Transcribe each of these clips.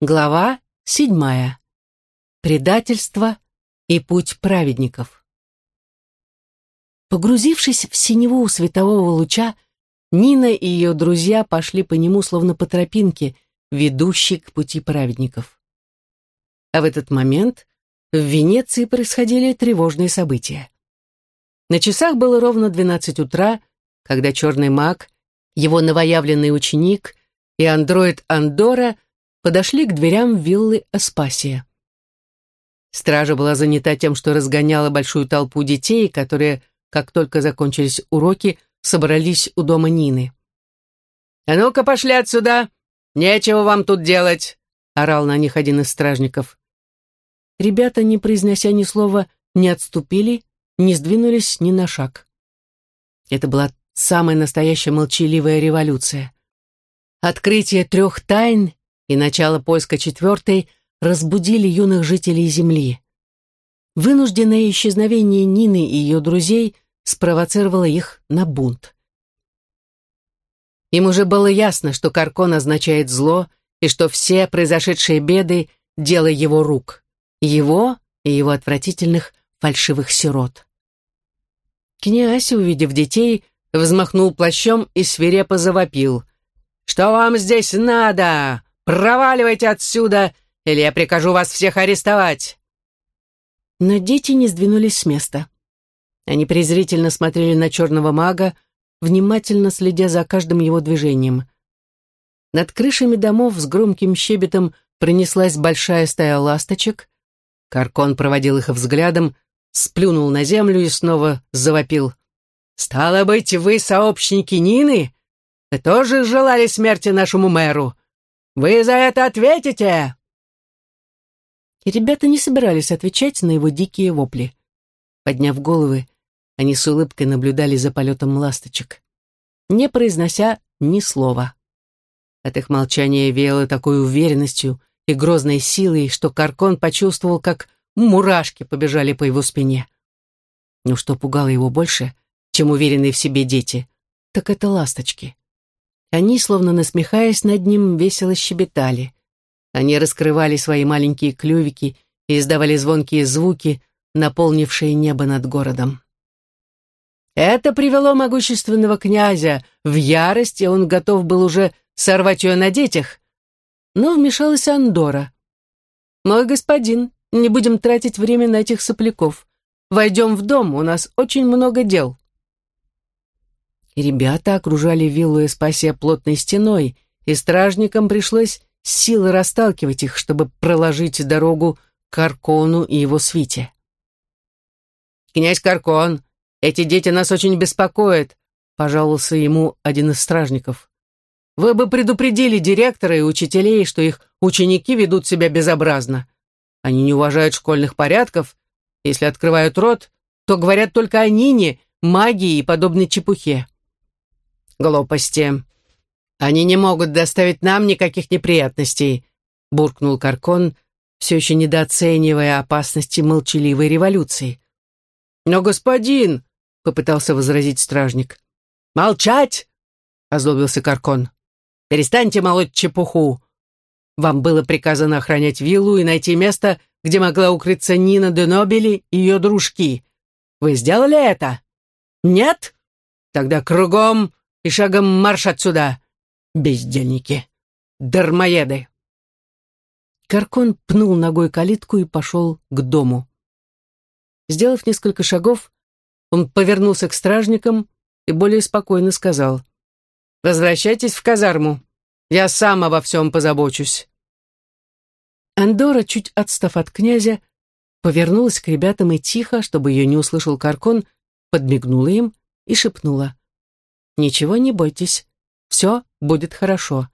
Глава седьмая. Предательство и путь праведников. Погрузившись в синеву светового луча, Нина и ее друзья пошли по нему словно по тропинке, ведущей к пути праведников. А в этот момент в Венеции происходили тревожные события. На часах было ровно двенадцать утра, когда черный маг, его новоявленный ученик и андроид Андора – подошли к дверям виллы Аспасия. Стража была занята тем, что разгоняла большую толпу детей, которые, как только закончились уроки, собрались у дома Нины. «А ну-ка пошли отсюда! Нечего вам тут делать!» — орал на них один из стражников. Ребята, не произнося ни слова, не отступили, не сдвинулись ни на шаг. Это была самая настоящая молчаливая революция. Открытие трех тайн и начало поиска четвертой разбудили юных жителей Земли. Вынужденное исчезновение Нины и ее друзей спровоцировало их на бунт. Им уже было ясно, что Каркон означает зло, и что все произошедшие беды — дело его рук, его и его отвратительных фальшивых сирот. Князь, увидев детей, взмахнул плащом и свирепо завопил. «Что вам здесь надо? Проваливайте отсюда, или я прикажу вас всех арестовать!» Но дети не сдвинулись с места. Они презрительно смотрели на черного мага, внимательно следя за каждым его движением. Над крышами домов с громким щебетом пронеслась большая стая ласточек. Каркон проводил их взглядом, сплюнул на землю и снова завопил. «Стало быть, вы сообщники Нины? Вы тоже желали смерти нашему мэру? Вы за это ответите!» И ребята не собирались отвечать на его дикие вопли. Подняв головы, они с улыбкой наблюдали за полетом ласточек, не произнося ни слова. От их молчания веяло такой уверенностью и грозной силой, что Каркон почувствовал, как мурашки побежали по его спине. Но что пугало его больше, чем уверенные в себе дети, так это ласточки. Они, словно насмехаясь над ним, весело щебетали. Они раскрывали свои маленькие клювики и издавали звонкие звуки, наполнившие небо над городом. Это привело могущественного князя в ярость, и он готов был уже сорвать ее на детях. Но вмешалась Андора. «Мой господин, не будем тратить время на этих сопляков. Войдем в дом, у нас очень много дел» и ребята окружали виллу Эспасия плотной стеной, и стражникам пришлось силой расталкивать их, чтобы проложить дорогу к Аркону и его свите. «Князь Каркон, эти дети нас очень беспокоят», — пожаловался ему один из стражников. «Вы бы предупредили директора и учителей, что их ученики ведут себя безобразно. Они не уважают школьных порядков. Если открывают рот, то говорят только о Нине, магии и подобной чепухе. «Глупости. Они не могут доставить нам никаких неприятностей», — буркнул Каркон, все еще недооценивая опасности молчаливой революции. «Но, господин!» — попытался возразить стражник. «Молчать!» — озлобился Каркон. «Перестаньте молоть чепуху. Вам было приказано охранять виллу и найти место, где могла укрыться Нина де Нобели и ее дружки. Вы сделали это? Нет? Тогда кругом и шагом марш отсюда, бездельники, дармоеды!» Каркон пнул ногой калитку и пошел к дому. Сделав несколько шагов, он повернулся к стражникам и более спокойно сказал, «Возвращайтесь в казарму, я сам обо всем позабочусь». Андора, чуть отстав от князя, повернулась к ребятам и тихо, чтобы ее не услышал Каркон, подмигнула им и шепнула. Ничего не бойтесь, все будет хорошо.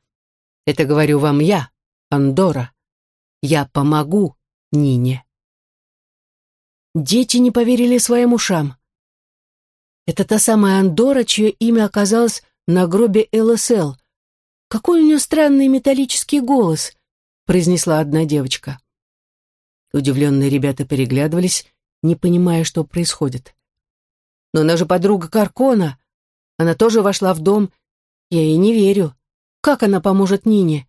Это говорю вам я, Андора. Я помогу Нине. Дети не поверили своим ушам. Это та самая Андора, чье имя оказалось на гробе ЛСЛ. Какой у нее странный металлический голос, произнесла одна девочка. Удивленные ребята переглядывались, не понимая, что происходит. Но она же подруга Каркона, она тоже вошла в дом. Я ей не верю. Как она поможет Нине?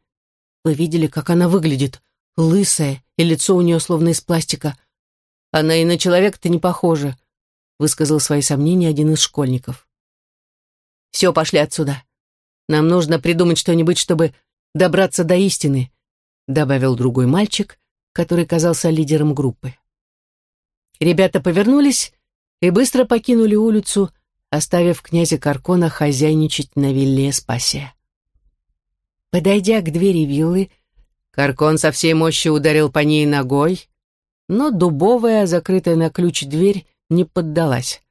Вы видели, как она выглядит? Лысая, и лицо у нее словно из пластика. Она и на человека-то не похожа, высказал свои сомнения один из школьников. Все, пошли отсюда. Нам нужно придумать что-нибудь, чтобы добраться до истины, добавил другой мальчик, который казался лидером группы. Ребята повернулись и быстро покинули улицу, оставив князя Каркона хозяйничать на вилле Спасия. Подойдя к двери виллы, Каркон со всей мощи ударил по ней ногой, но дубовая, закрытая на ключ дверь, не поддалась.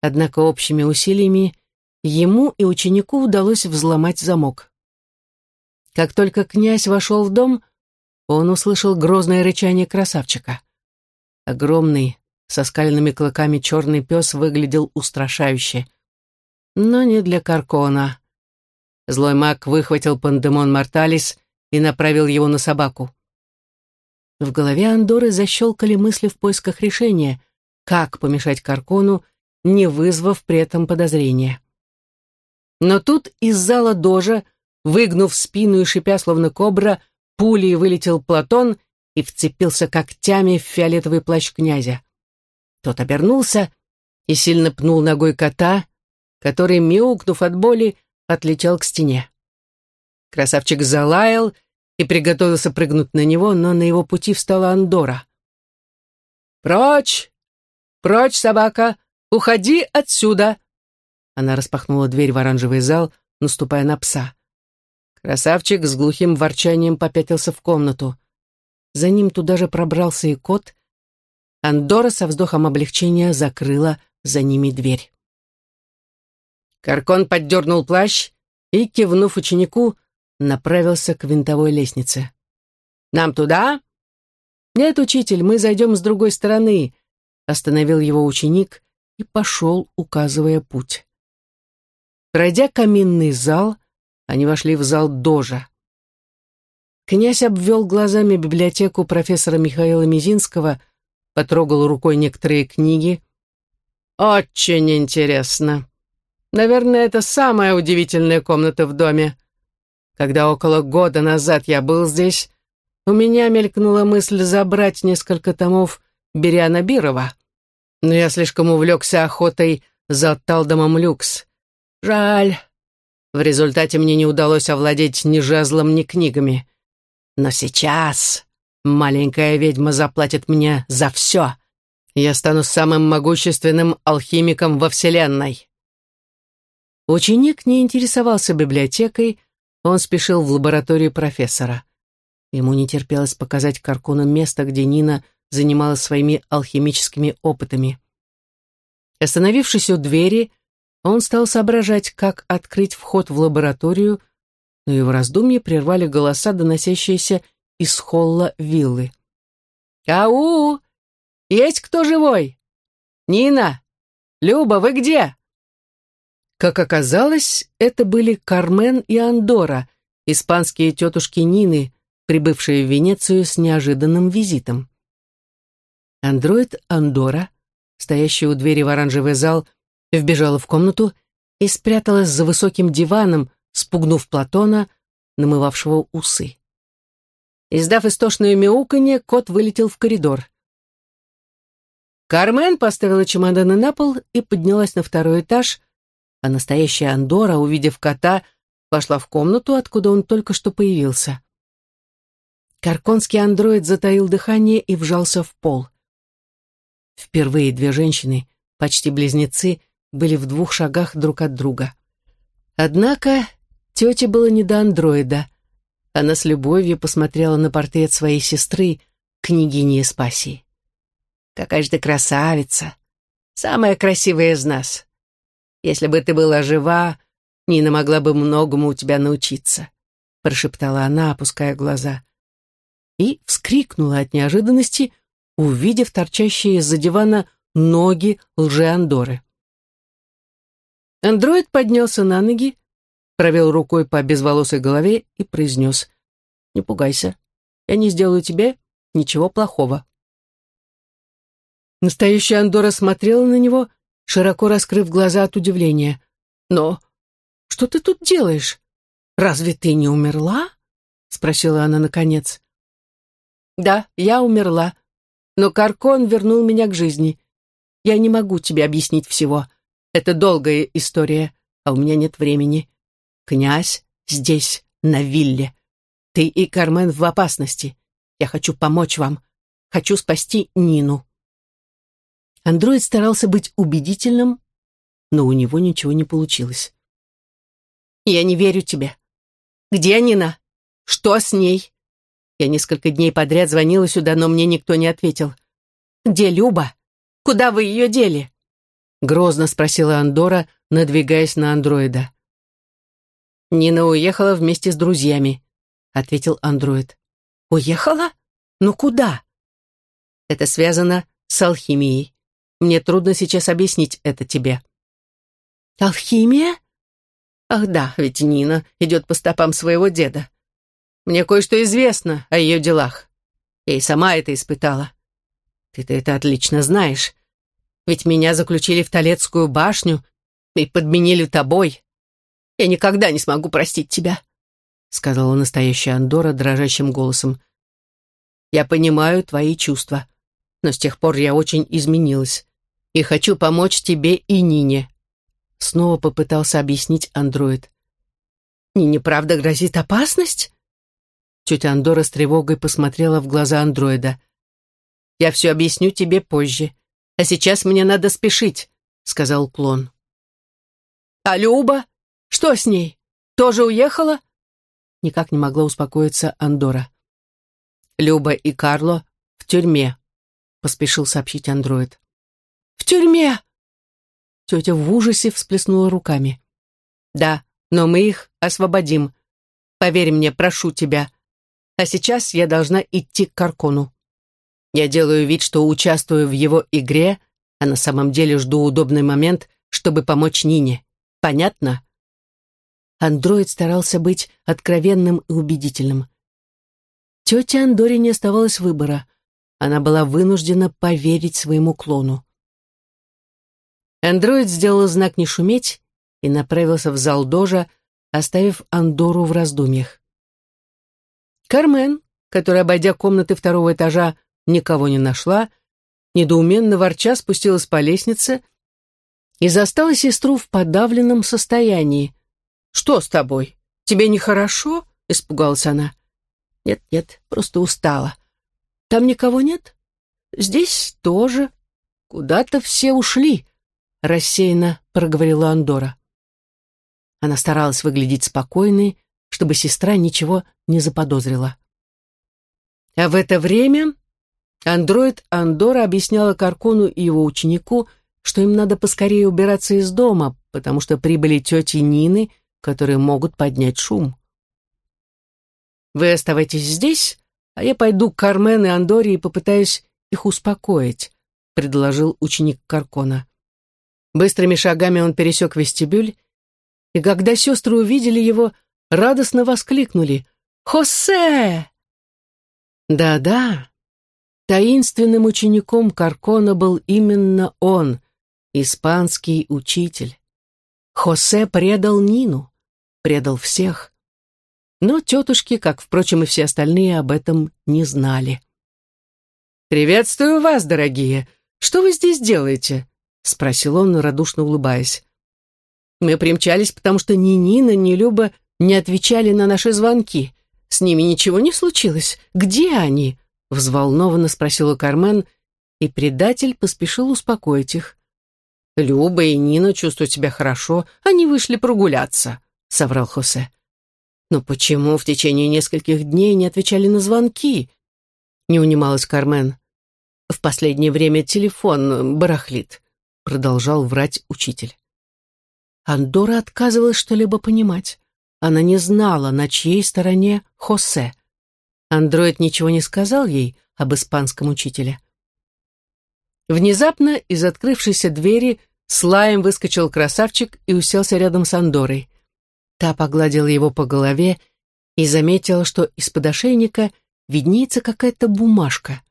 Однако общими усилиями ему и ученику удалось взломать замок. Как только князь вошел в дом, он услышал грозное рычание красавчика. Огромный, со скальными клыками черный пес выглядел устрашающе. Но не для Каркона. Злой маг выхватил пандемон Морталис и направил его на собаку. В голове Андоры защелкали мысли в поисках решения, как помешать Каркону, не вызвав при этом подозрения. Но тут из зала дожа, выгнув спину и шипя, словно кобра, пулей вылетел Платон и вцепился когтями в фиолетовый плащ князя. Тот обернулся и сильно пнул ногой кота, который, мяукнув от боли, отлетел к стене. Красавчик залаял и приготовился прыгнуть на него, но на его пути встала Андора. «Прочь! Прочь, собака! Уходи отсюда!» Она распахнула дверь в оранжевый зал, наступая на пса. Красавчик с глухим ворчанием попятился в комнату. За ним туда же пробрался и кот. Андора со вздохом облегчения закрыла за ними дверь. Каркон поддернул плащ и, кивнув ученику, направился к винтовой лестнице. «Нам туда?» «Нет, учитель, мы зайдем с другой стороны», — остановил его ученик и пошел, указывая путь. Пройдя каминный зал, они вошли в зал Дожа. Князь обвел глазами библиотеку профессора Михаила Мизинского, потрогал рукой некоторые книги. «Очень интересно. Наверное, это самая удивительная комната в доме. Когда около года назад я был здесь, у меня мелькнула мысль забрать несколько томов Бериана Бирова. Но я слишком увлекся охотой за Талдомом Люкс. Жаль. В результате мне не удалось овладеть ни жезлом, ни книгами. Но сейчас маленькая ведьма заплатит мне за все. Я стану самым могущественным алхимиком во Вселенной. Ученик не интересовался библиотекой, он спешил в лабораторию профессора. Ему не терпелось показать Каркуну место, где Нина занималась своими алхимическими опытами. Остановившись у двери, он стал соображать, как открыть вход в лабораторию, но его раздумья прервали голоса, доносящиеся из холла виллы. «Ау! Есть кто живой? Нина! Люба, вы где?» Как оказалось, это были Кармен и Андора, испанские тетушки Нины, прибывшие в Венецию с неожиданным визитом. Андроид Андора, стоящий у двери в оранжевый зал, вбежала в комнату и спряталась за высоким диваном, спугнув Платона, намывавшего усы. Издав истошное мяуканье, кот вылетел в коридор. Кармен поставила чемоданы на пол и поднялась на второй этаж, а настоящая Андора, увидев кота, вошла в комнату, откуда он только что появился. Карконский андроид затаил дыхание и вжался в пол. Впервые две женщины, почти близнецы, были в двух шагах друг от друга. Однако тете было не до андроида. Она с любовью посмотрела на портрет своей сестры, княгини Эспасии. «Какая же ты красавица! Самая красивая из нас! Если бы ты была жива, Нина могла бы многому у тебя научиться», прошептала она, опуская глаза. И вскрикнула от неожиданности, увидев торчащие из-за дивана ноги лжи-андоры. Андроид поднялся на ноги, провел рукой по безволосой голове и произнес «Не пугайся, я не сделаю тебе ничего плохого». Настоящая Андора смотрела на него, широко раскрыв глаза от удивления. «Но что ты тут делаешь? Разве ты не умерла? — спросила она наконец. «Да, я умерла, но Каркон вернул меня к жизни. Я не могу тебе объяснить всего. Это долгая история, а у меня нет времени. Князь здесь, на вилле. Ты и Кармен в опасности. Я хочу помочь вам. Хочу спасти Нину». Андроид старался быть убедительным, но у него ничего не получилось. «Я не верю тебе. Где Нина? Что с ней?» Я несколько дней подряд звонила сюда, но мне никто не ответил. «Где Люба? Куда вы ее дели?» Грозно спросила Андора, надвигаясь на андроида. «Нина уехала вместе с друзьями», — ответил андроид. «Уехала? Ну куда?» «Это связано с алхимией. Мне трудно сейчас объяснить это тебе». «Алхимия?» «Ах да, ведь Нина идет по стопам своего деда. Мне кое-что известно о ее делах. Я и сама это испытала. Ты-то это отлично знаешь. Ведь меня заключили в Толецкую башню и подменили тобой. Я никогда не смогу простить тебя», — сказала настоящая Андора дрожащим голосом. «Я понимаю твои чувства, но с тех пор я очень изменилась и хочу помочь тебе и Нине», — снова попытался объяснить андроид. «Нине правда грозит опасность?» Тетя Андора с тревогой посмотрела в глаза андроида. «Я все объясню тебе позже. А сейчас мне надо спешить», — сказал клон. «А Люба? Что с ней? Тоже уехала?» Никак не могла успокоиться Андора. «Люба и Карло в тюрьме», — поспешил сообщить андроид. «В тюрьме!» Тетя в ужасе всплеснула руками. «Да, но мы их освободим. Поверь мне, прошу тебя», а сейчас я должна идти к Каркону. Я делаю вид, что участвую в его игре, а на самом деле жду удобный момент, чтобы помочь Нине. Понятно? Андроид старался быть откровенным и убедительным. Тете Андоре не оставалось выбора. Она была вынуждена поверить своему клону. Андроид сделал знак «не шуметь» и направился в зал Дожа, оставив Андору в раздумьях. Кармен, которая, обойдя комнаты второго этажа, никого не нашла, недоуменно ворча спустилась по лестнице и застала сестру в подавленном состоянии. «Что с тобой? Тебе нехорошо?» — испугалась она. «Нет-нет, просто устала. Там никого нет? Здесь тоже. Куда-то все ушли», — рассеянно проговорила Андора. Она старалась выглядеть спокойной, чтобы сестра ничего не заподозрила. А в это время андроид Андора объясняла Каркону и его ученику, что им надо поскорее убираться из дома, потому что прибыли тети Нины, которые могут поднять шум. «Вы оставайтесь здесь, а я пойду к Кармен и Андоре и попытаюсь их успокоить», — предложил ученик Каркона. Быстрыми шагами он пересек вестибюль, и когда сестры увидели его, радостно воскликнули «Хосе!». Да-да, таинственным учеником Каркона был именно он, испанский учитель. Хосе предал Нину, предал всех. Но тетушки, как, впрочем, и все остальные, об этом не знали. «Приветствую вас, дорогие! Что вы здесь делаете?» — спросил он, радушно улыбаясь. «Мы примчались, потому что ни Нина, ни Люба не отвечали на наши звонки. С ними ничего не случилось. Где они?» — взволнованно спросила Кармен, и предатель поспешил успокоить их. «Люба и Нина чувствуют себя хорошо, они вышли прогуляться», — соврал Хосе. «Но почему в течение нескольких дней не отвечали на звонки?» — не унималась Кармен. «В последнее время телефон барахлит», — продолжал врать учитель. Андора отказывалась что-либо понимать. Она не знала, на чьей стороне Хосе. Андроид ничего не сказал ей об испанском учителе. Внезапно из открывшейся двери с лаем выскочил красавчик и уселся рядом с Андорой. Та погладила его по голове и заметила, что из-под ошейника виднеется какая-то бумажка.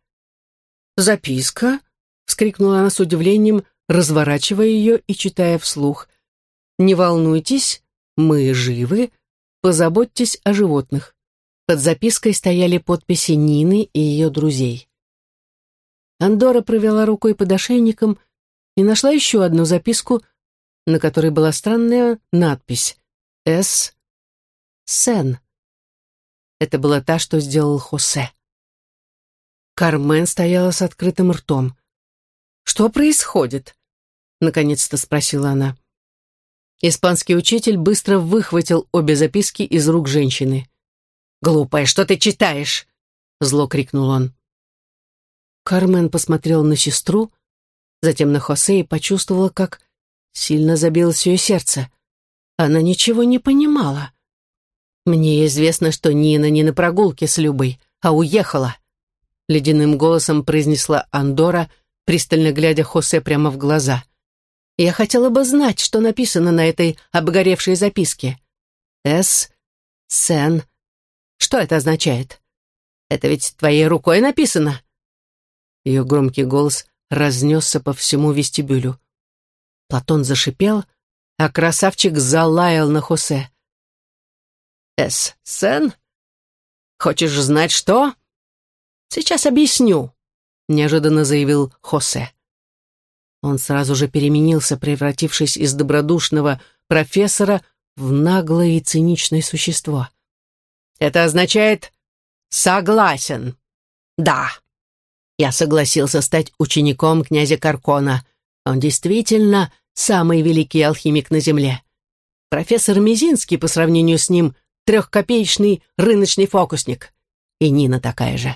«Записка?» — вскрикнула она с удивлением, разворачивая ее и читая вслух. «Не волнуйтесь, мы живы, позаботьтесь о животных. Под запиской стояли подписи Нины и ее друзей. Андора провела рукой под ошейником и нашла еще одну записку, на которой была странная надпись «С. Сен». Это была та, что сделал Хосе. Кармен стояла с открытым ртом. «Что происходит?» — наконец-то спросила она. Испанский учитель быстро выхватил обе записки из рук женщины. «Глупая, что ты читаешь?» — зло крикнул он. Кармен посмотрел на сестру, затем на Хосе и почувствовала, как сильно забилось ее сердце. Она ничего не понимала. «Мне известно, что Нина не на прогулке с Любой, а уехала», — ледяным голосом произнесла Андора, пристально глядя Хосе прямо в глаза. «Я хотела бы знать, что написано на этой обгоревшей записке. С. Сен. Что это означает? Это ведь твоей рукой написано?» Ее громкий голос разнесся по всему вестибюлю. Платон зашипел, а красавчик залаял на Хосе. «С. Сен? Хочешь знать, что?» «Сейчас объясню», — неожиданно заявил Хосе. Он сразу же переменился, превратившись из добродушного профессора в наглое и циничное существо. «Это означает «согласен». Да, я согласился стать учеником князя Каркона. Он действительно самый великий алхимик на Земле. Профессор Мизинский по сравнению с ним трехкопеечный рыночный фокусник. И Нина такая же.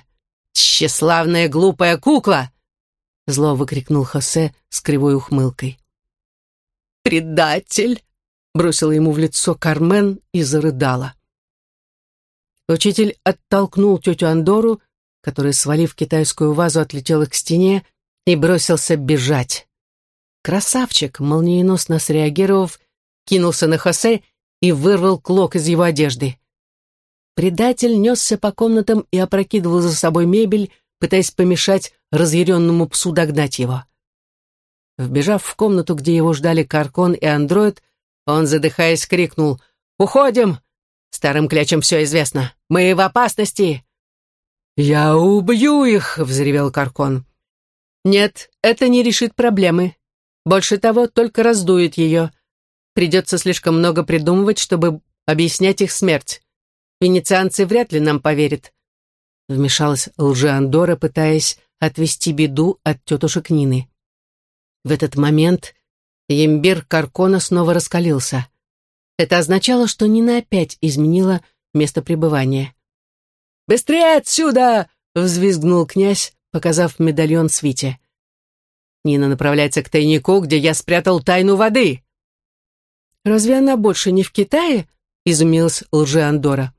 «Тщеславная глупая кукла!» Зло выкрикнул Хосе с кривой ухмылкой. «Предатель!» — бросила ему в лицо Кармен и зарыдала. Учитель оттолкнул тетю Андору, которая, свалив китайскую вазу, отлетела к стене и бросился бежать. Красавчик, молниеносно среагировав, кинулся на Хосе и вырвал клок из его одежды. Предатель несся по комнатам и опрокидывал за собой мебель, пытаясь помешать разъяренному псу догнать его. Вбежав в комнату, где его ждали Каркон и Андроид, он, задыхаясь, крикнул «Уходим! Старым клячем все известно. Мы в опасности!» «Я убью их!» — взревел Каркон. «Нет, это не решит проблемы. Больше того, только раздует ее. Придется слишком много придумывать, чтобы объяснять их смерть. Венецианцы вряд ли нам поверят. Вмешалась лжеандора, пытаясь отвести беду от тетушек Нины. В этот момент ембир Каркона снова раскалился. Это означало, что Нина опять изменила место пребывания. «Быстрее отсюда!» — взвизгнул князь, показав медальон Свите. Нина направляется к тайнику, где я спрятал тайну воды. «Разве она больше не в Китае?» — изумилась лжеандора.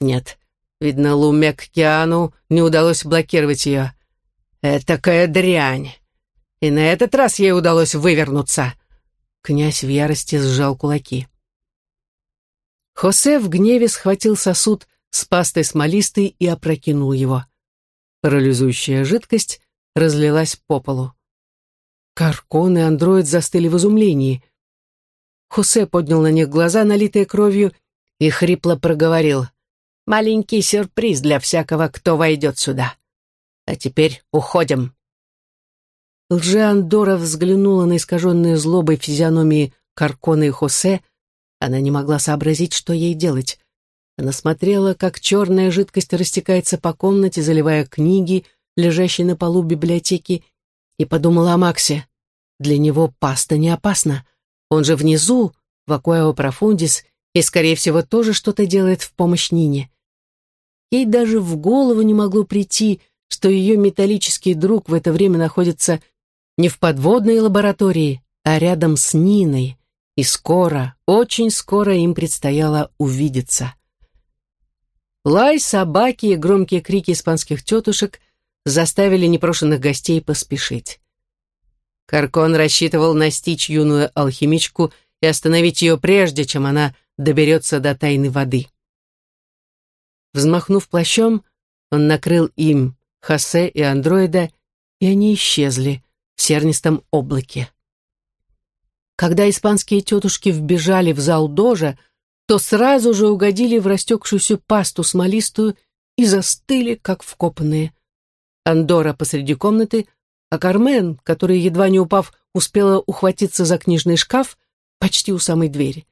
«Нет, видно, Лумек Киану не удалось блокировать ее. Этакая дрянь! И на этот раз ей удалось вывернуться!» Князь в ярости сжал кулаки. Хосе в гневе схватил сосуд с пастой смолистой и опрокинул его. Парализующая жидкость разлилась по полу. Каркон и андроид застыли в изумлении. Хосе поднял на них глаза, налитые кровью, и хрипло проговорил. «Маленький сюрприз для всякого, кто войдет сюда. А теперь уходим». Лже-Андора взглянула на искаженные злобой физиономии Каркона и Хосе. Она не могла сообразить, что ей делать. Она смотрела, как черная жидкость растекается по комнате, заливая книги, лежащие на полу библиотеки, и подумала о Максе. Для него паста не опасна. Он же внизу, в Акуэо Профундис, и, скорее всего, тоже что-то делает в помощь Нине. Ей даже в голову не могло прийти, что ее металлический друг в это время находится не в подводной лаборатории, а рядом с Ниной. И скоро, очень скоро им предстояло увидеться. Лай собаки и громкие крики испанских тетушек заставили непрошенных гостей поспешить. Каркон рассчитывал настичь юную алхимичку и остановить ее прежде, чем она доберется до тайны воды. Взмахнув плащом, он накрыл им Хосе и андроида, и они исчезли в сернистом облаке. Когда испанские тетушки вбежали в зал дожа, то сразу же угодили в растекшуюся пасту смолистую и застыли, как вкопанные. Андора посреди комнаты, а Кармен, которая, едва не упав, успела ухватиться за книжный шкаф, почти у самой двери.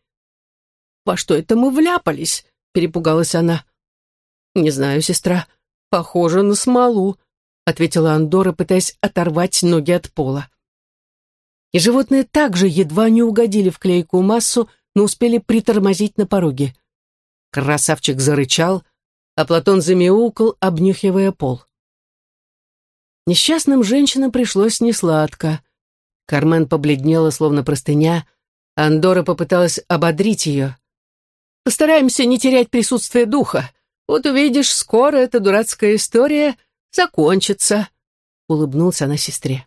«Во что это мы вляпались?» — перепугалась она. «Не знаю, сестра. Похоже на смолу», — ответила Андора, пытаясь оторвать ноги от пола. И животные также едва не угодили в клейкую массу, но успели притормозить на пороге. Красавчик зарычал, а Платон замяукал, обнюхивая пол. Несчастным женщинам пришлось несладко. Кармен побледнела, словно простыня. Андора попыталась ободрить ее. «Постараемся не терять присутствие духа. Вот увидишь, скоро эта дурацкая история закончится», — улыбнулся она сестре.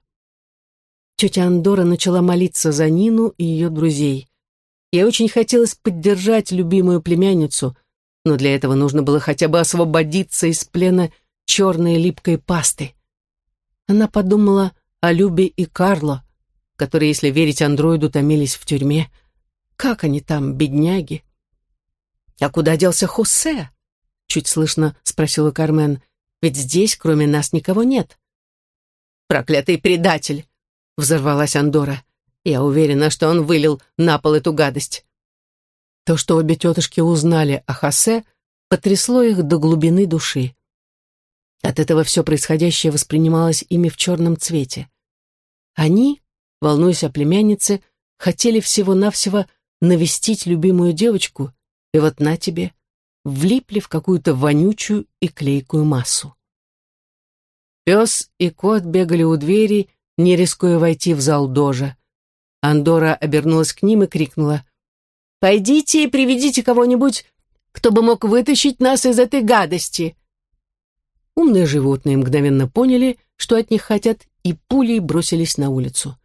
Тетя Андора начала молиться за Нину и ее друзей. Ей очень хотелось поддержать любимую племянницу, но для этого нужно было хотя бы освободиться из плена черной липкой пасты. Она подумала о Любе и Карло, которые, если верить андроиду, томились в тюрьме. Как они там, бедняги? «А куда делся Хосе?» — чуть слышно спросила Кармен. «Ведь здесь, кроме нас, никого нет». «Проклятый предатель!» — взорвалась Андора. «Я уверена, что он вылил на пол эту гадость». То, что обе тетушки узнали о Хосе, потрясло их до глубины души. От этого все происходящее воспринималось ими в черном цвете. Они, волнуясь о племяннице, хотели всего-навсего навестить любимую девочку, и вот на тебе, влипли в какую-то вонючую и клейкую массу. Пес и кот бегали у двери, не рискуя войти в зал дожа. Андора обернулась к ним и крикнула «Пойдите и приведите кого-нибудь, кто бы мог вытащить нас из этой гадости!» Умные животные мгновенно поняли, что от них хотят, и пулей бросились на улицу.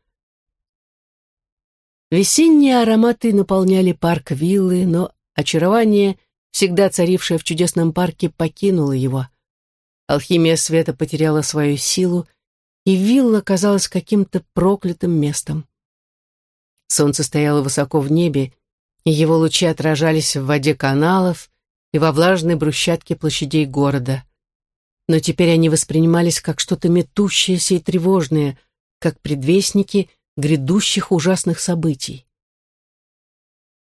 Весенние ароматы наполняли парк виллы, но очарование, всегда царившее в чудесном парке, покинуло его. Алхимия света потеряла свою силу, и вилла казалась каким-то проклятым местом. Солнце стояло высоко в небе, и его лучи отражались в воде каналов и во влажной брусчатке площадей города но теперь они воспринимались как что-то метущееся и тревожное, как предвестники грядущих ужасных событий.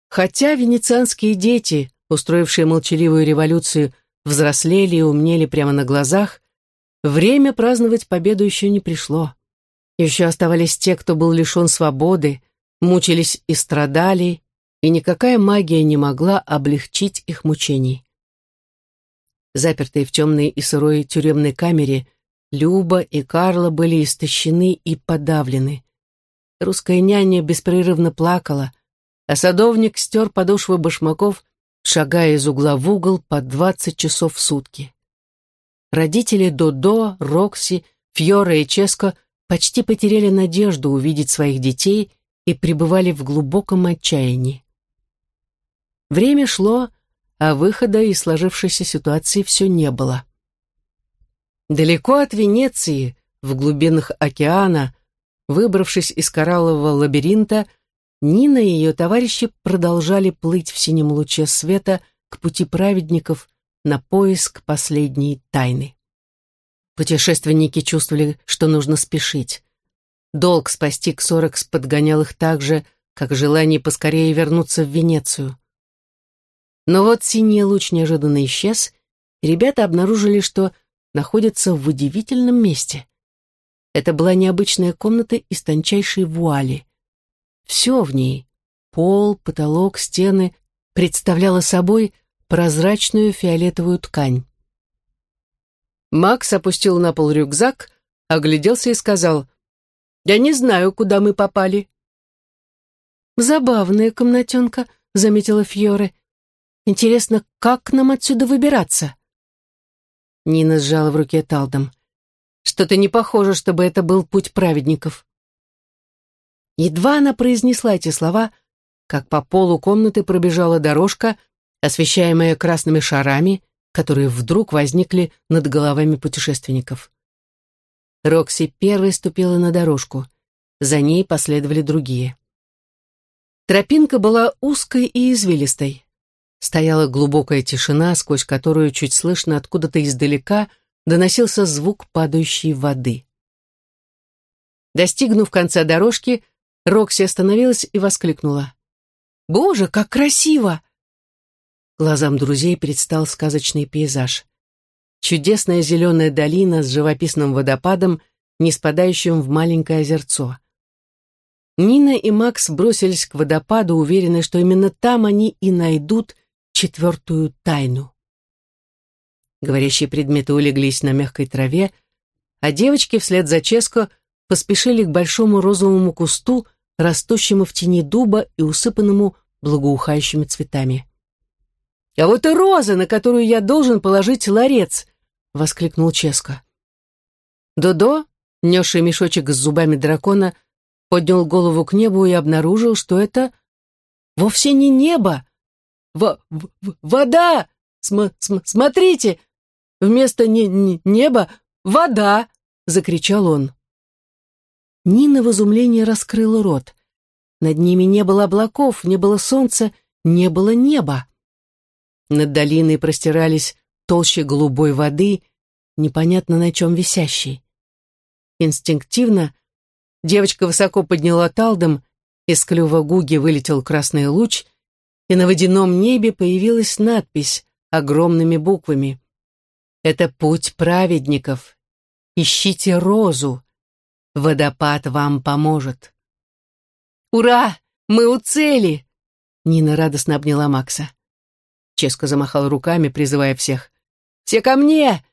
Хотя венецианские дети, устроившие молчаливую революцию, взрослели и умнели прямо на глазах, время праздновать победу еще не пришло. Еще оставались те, кто был лишен свободы, мучились и страдали, и никакая магия не могла облегчить их мучений. Запертые в темной и сырой тюремной камере, Люба и Карла были истощены и подавлены. Русская няня беспрерывно плакала, а садовник стер подошвы башмаков, шагая из угла в угол по двадцать часов в сутки. Родители Додо, Рокси, Фьора и Ческо почти потеряли надежду увидеть своих детей и пребывали в глубоком отчаянии. Время шло, а выхода из сложившейся ситуации все не было. Далеко от Венеции, в глубинах океана, выбравшись из кораллового лабиринта, Нина и ее товарищи продолжали плыть в синем луче света к пути праведников на поиск последней тайны. Путешественники чувствовали, что нужно спешить. Долг спасти Ксоракс подгонял их так же, как желание поскорее вернуться в Венецию. Но вот синий луч неожиданно исчез, и ребята обнаружили, что находятся в удивительном месте. Это была необычная комната из тончайшей вуали. Все в ней — пол, потолок, стены — представляло собой прозрачную фиолетовую ткань. Макс опустил на пол рюкзак, огляделся и сказал, «Я не знаю, куда мы попали». «Забавная комнатенка», — заметила Фьоре. Интересно, как нам отсюда выбираться?» Нина сжала в руке талдом. «Что-то не похоже, чтобы это был путь праведников». Едва она произнесла эти слова, как по полу комнаты пробежала дорожка, освещаемая красными шарами, которые вдруг возникли над головами путешественников. Рокси первой ступила на дорожку. За ней последовали другие. Тропинка была узкой и извилистой. Стояла глубокая тишина, сквозь которую чуть слышно откуда-то издалека доносился звук падающей воды. Достигнув конца дорожки, Рокси остановилась и воскликнула. «Боже, как красиво!» Глазам друзей предстал сказочный пейзаж. Чудесная зеленая долина с живописным водопадом, не спадающим в маленькое озерцо. Нина и Макс бросились к водопаду, уверенные, что именно там они и найдут четвертую тайну. Говорящие предметы улеглись на мягкой траве, а девочки вслед за Ческо поспешили к большому розовому кусту, растущему в тени дуба и усыпанному благоухающими цветами. «А вот и роза, на которую я должен положить ларец!» — воскликнул Ческо. Додо, несший мешочек с зубами дракона, поднял голову к небу и обнаружил, что это вовсе не небо. В в вода! См см смотрите! Вместо не не неба вода! закричал он. Нина в изумлении раскрыла рот. Над ними не было облаков, не было солнца, не было неба. Над долиной простирались толще голубой воды, непонятно на чем висящей. Инстинктивно девочка высоко подняла талдом, из клюва Гуги вылетел красный луч, и на водяном небе появилась надпись огромными буквами. «Это путь праведников. Ищите розу. Водопад вам поможет». «Ура! Мы у цели!» Нина радостно обняла Макса. Ческо замахал руками, призывая всех. «Все ко мне!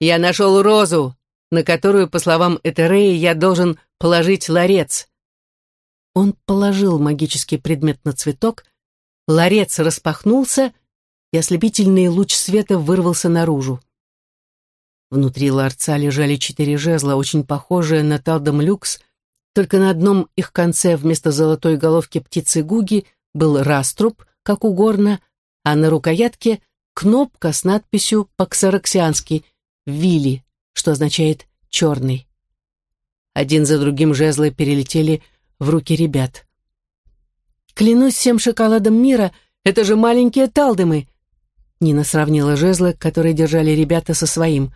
Я нашел розу, на которую, по словам Этереи, я должен положить ларец». Он положил магический предмет на цветок, ларец распахнулся, и ослепительный луч света вырвался наружу. Внутри ларца лежали четыре жезла, очень похожие на талдом люкс, только на одном их конце вместо золотой головки птицы Гуги был раструб, как у горна, а на рукоятке кнопка с надписью по-ксараксиански «Вилли», что означает «черный». Один за другим жезлы перелетели в руки ребят. «Клянусь всем шоколадом мира, это же маленькие талдымы!» Нина сравнила жезлы, которые держали ребята со своим.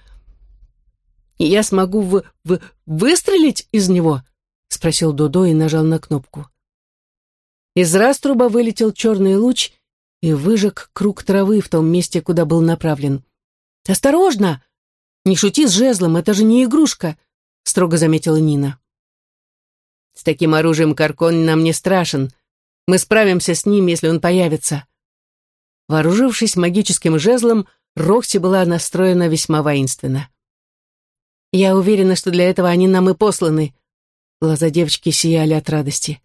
«И я смогу в в выстрелить из него?» — спросил Дудо и нажал на кнопку. Из раструба вылетел черный луч и выжег круг травы в том месте, куда был направлен. «Осторожно! Не шути с жезлом, это же не игрушка!» — строго заметила Нина. «С таким оружием Каркон нам не страшен. Мы справимся с ним, если он появится». Вооружившись магическим жезлом, Рокси была настроена весьма воинственно. «Я уверена, что для этого они нам и посланы», Глаза девочки сияли от радости.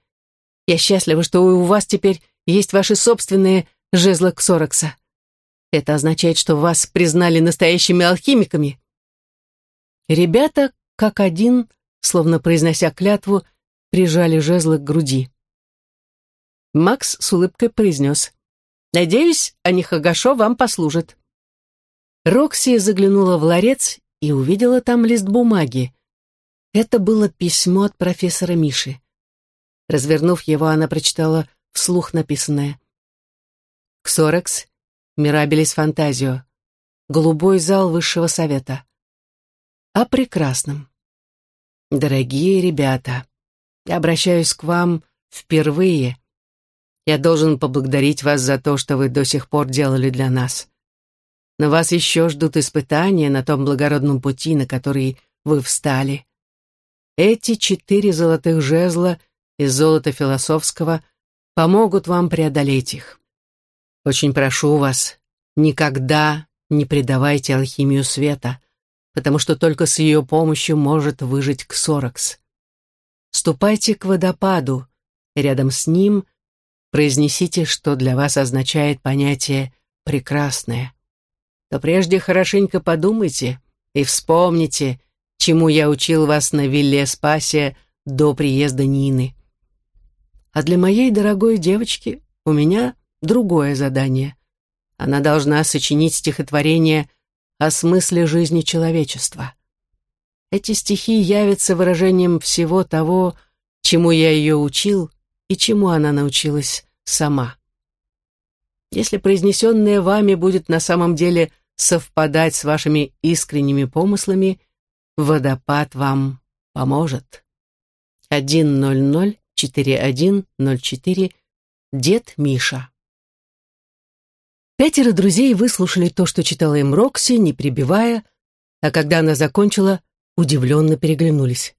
«Я счастлива, что у вас теперь есть ваши собственные жезлы Ксорокса. Это означает, что вас признали настоящими алхимиками». Ребята, как один, словно произнося клятву, прижали жезлы к груди. Макс с улыбкой произнес. «Надеюсь, они Хагашо вам послужат». Рокси заглянула в ларец и увидела там лист бумаги. Это было письмо от профессора Миши. Развернув его, она прочитала вслух написанное. «Ксорекс, Мирабелис Фантазио, голубой зал высшего совета. О прекрасном. Дорогие ребята, я обращаюсь к вам впервые. Я должен поблагодарить вас за то, что вы до сих пор делали для нас. Но вас еще ждут испытания на том благородном пути, на который вы встали. Эти четыре золотых жезла из золота философского помогут вам преодолеть их. Очень прошу вас, никогда не предавайте алхимию света, потому что только с ее помощью может выжить Ксоракс. Ступайте к водопаду, рядом с ним произнесите, что для вас означает понятие «прекрасное». То прежде хорошенько подумайте и вспомните, чему я учил вас на вилле Спасия до приезда Нины. А для моей дорогой девочки у меня другое задание. Она должна сочинить стихотворение о смысле жизни человечества. Эти стихи явятся выражением всего того, чему я ее учил и чему она научилась сама. Если произнесенное вами будет на самом деле совпадать с вашими искренними помыслами, водопад вам поможет. 1004104 Дед Миша. Пятеро друзей выслушали то, что читала им Рокси, не прибивая, а когда она закончила, удивленно переглянулись.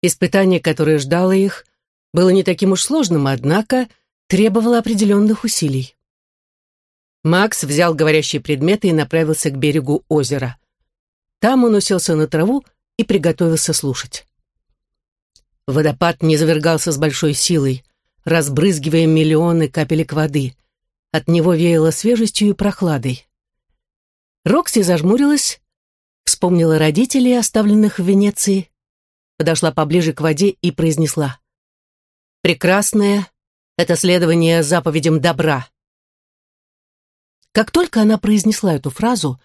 Испытание, которое ждало их, было не таким уж сложным, однако требовало определенных усилий. Макс взял говорящие предметы и направился к берегу озера. Там он уселся на траву и приготовился слушать. Водопад не завергался с большой силой, разбрызгивая миллионы капелек воды. От него веяло свежестью и прохладой. Рокси зажмурилась, вспомнила родителей, оставленных в Венеции, подошла поближе к воде и произнесла. «Прекрасное — это следование заповедям добра». Как только она произнесла эту фразу,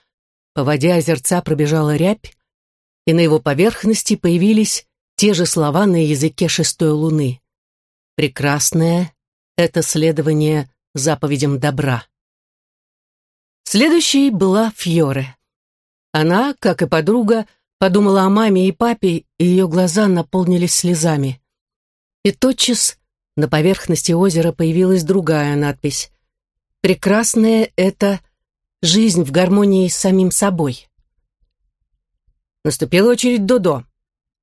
по воде озерца пробежала рябь, и на его поверхности появились те же слова на языке шестой луны. «Прекрасное — это следование заповедям добра». Следующей была Фьоре. Она, как и подруга, подумала о маме и папе, и ее глаза наполнились слезами. И тотчас на поверхности озера появилась другая надпись. «Прекрасное — это жизнь в гармонии с самим собой». Наступила очередь Додо.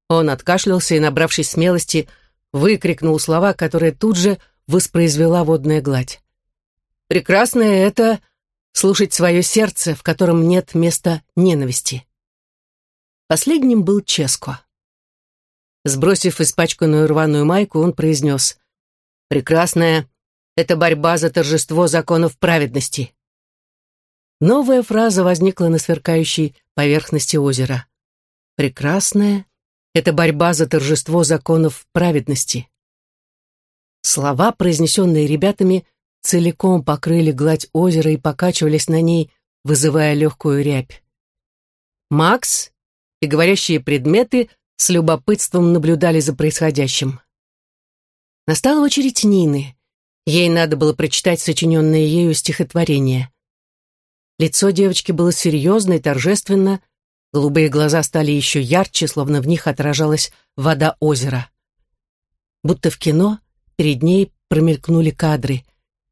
Он откашлялся и, набравшись смелости, выкрикнул слова, которые тут же воспроизвела водная гладь. «Прекрасное — это слушать свое сердце, в котором нет места ненависти». Последним был Ческо. Сбросив испачканную рваную майку, он произнес «Прекрасное — это борьба за торжество законов праведности». Новая фраза возникла на сверкающей поверхности озера. «Прекрасное — это борьба за торжество законов праведности». Слова, произнесенные ребятами, целиком покрыли гладь озера и покачивались на ней, вызывая легкую рябь. Макс и говорящие предметы с любопытством наблюдали за происходящим. Настала очередь Нины. Ей надо было прочитать сочиненное ею стихотворение. Лицо девочки было серьезно и торжественно, голубые глаза стали еще ярче, словно в них отражалась вода озера. Будто в кино перед ней промелькнули кадры,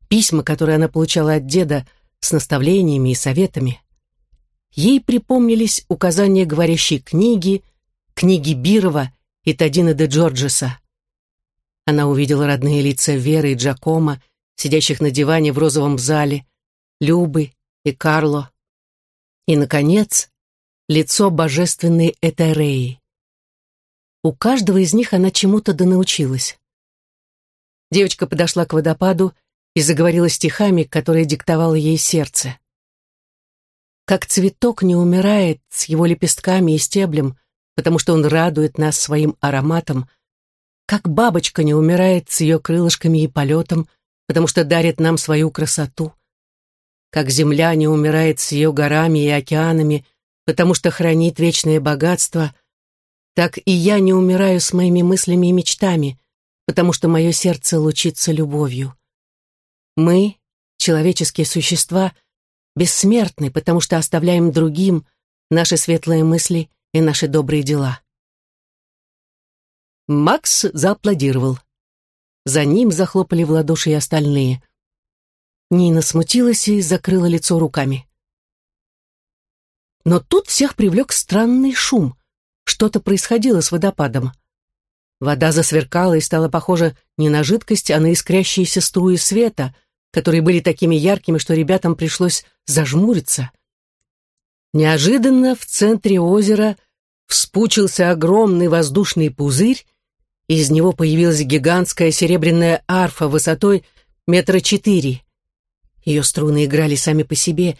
письма, которые она получала от деда с наставлениями и советами. Ей припомнились указания говорящей книги, книги Бирова и Тадина де Джорджеса. Она увидела родные лица Веры и Джакома, сидящих на диване в розовом зале, Любы и Карло. И, наконец, лицо божественной Этереи. У каждого из них она чему-то донаучилась. Девочка подошла к водопаду и заговорила стихами, которые диктовало ей сердце. Как цветок не умирает с его лепестками и стеблем, потому что он радует нас своим ароматом, как бабочка не умирает с ее крылышками и полетом, потому что дарит нам свою красоту, как земля не умирает с ее горами и океанами, потому что хранит вечное богатство, так и я не умираю с моими мыслями и мечтами, потому что мое сердце лучится любовью. Мы, человеческие существа — бессмертны, потому что оставляем другим наши светлые мысли и наши добрые дела. Макс зааплодировал. За ним захлопали в ладоши и остальные. Нина смутилась и закрыла лицо руками. Но тут всех привлек странный шум. Что-то происходило с водопадом. Вода засверкала и стала похожа не на жидкость, а на искрящиеся струи света — которые были такими яркими, что ребятам пришлось зажмуриться. Неожиданно в центре озера вспучился огромный воздушный пузырь, и из него появилась гигантская серебряная арфа высотой метра четыре. Ее струны играли сами по себе,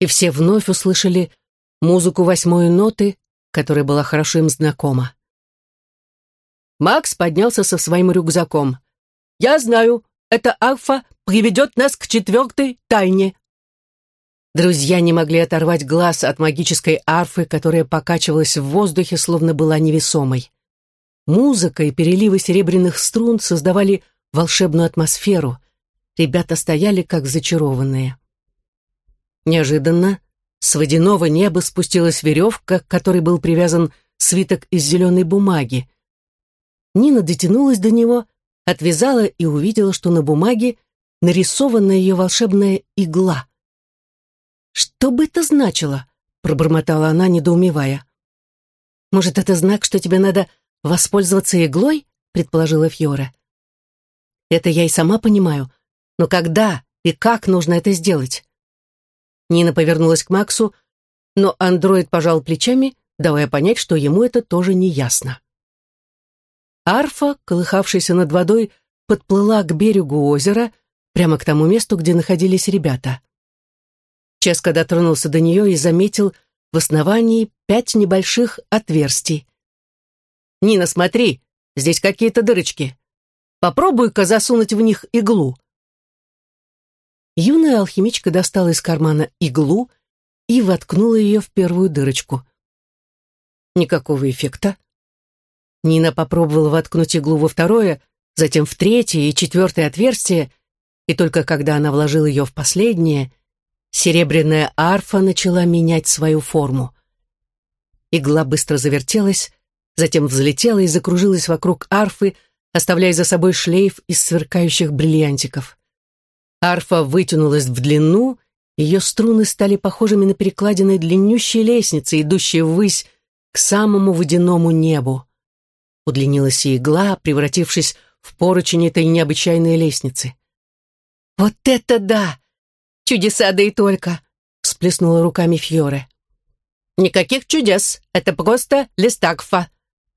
и все вновь услышали музыку восьмой ноты, которая была хорошо им знакома. Макс поднялся со своим рюкзаком. «Я знаю, эта арфа приведет нас к четвертой тайне». Друзья не могли оторвать глаз от магической арфы, которая покачивалась в воздухе, словно была невесомой. Музыка и переливы серебряных струн создавали волшебную атмосферу. ребята стояли как зачарованные. Неожиданно с водяного неба спустилась веревка, к которой был привязан свиток из зеленой бумаги. Нина дотянулась до него, отвязала и увидела, что на бумаге нарисована ее волшебная игла. «Что бы это значило?» — пробормотала она, недоумевая. «Может, это знак, что тебе надо воспользоваться иглой?» — предположила Фьора. «Это я и сама понимаю, но когда и как нужно это сделать?» Нина повернулась к Максу, но андроид пожал плечами, давая понять, что ему это тоже не ясно. Арфа, колыхавшаяся над водой, подплыла к берегу озера, прямо к тому месту, где находились ребята. Ческа дотронулся до нее и заметил в основании пять небольших отверстий. «Нина, смотри, здесь какие-то дырочки. Попробуй-ка засунуть в них иглу». Юная алхимичка достала из кармана иглу и воткнула ее в первую дырочку. Никакого эффекта. Нина попробовала воткнуть иглу во второе, затем в третье и четвертое отверстие, и только когда она вложила ее в последнее — Серебряная арфа начала менять свою форму. Игла быстро завертелась, затем взлетела и закружилась вокруг арфы, оставляя за собой шлейф из сверкающих бриллиантиков. Арфа вытянулась в длину, ее струны стали похожими на перекладины длиннющей лестницы, идущие ввысь к самому водяному небу. Удлинилась и игла, превратившись в поручень этой необычайной лестницы. «Вот это да!» Чудеса, да и только!» — всплеснула руками Фьоре. «Никаких чудес, это просто листакфа.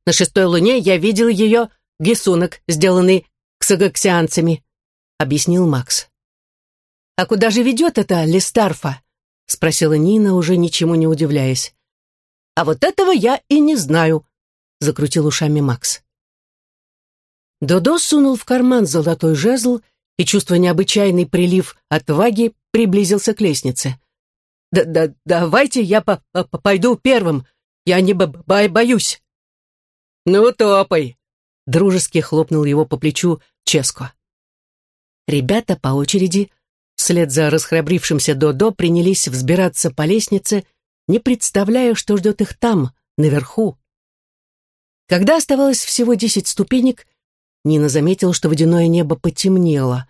На шестой луне я видел ее гисунок, сделанный ксагоксианцами», — объяснил Макс. «А куда же ведет эта листарфа?» — спросила Нина, уже ничему не удивляясь. «А вот этого я и не знаю», — закрутил ушами Макс. Додо сунул в карман золотой жезл и, чувствуя необычайный прилив отваги, приблизился к лестнице. «Да, да, давайте я по -по пойду первым. Я не бо боюсь». «Ну, топай!» — дружески хлопнул его по плечу Ческо. Ребята по очереди, вслед за расхрабрившимся Додо, принялись взбираться по лестнице, не представляя, что ждет их там, наверху. Когда оставалось всего десять ступенек, Нина заметила, что водяное небо потемнело.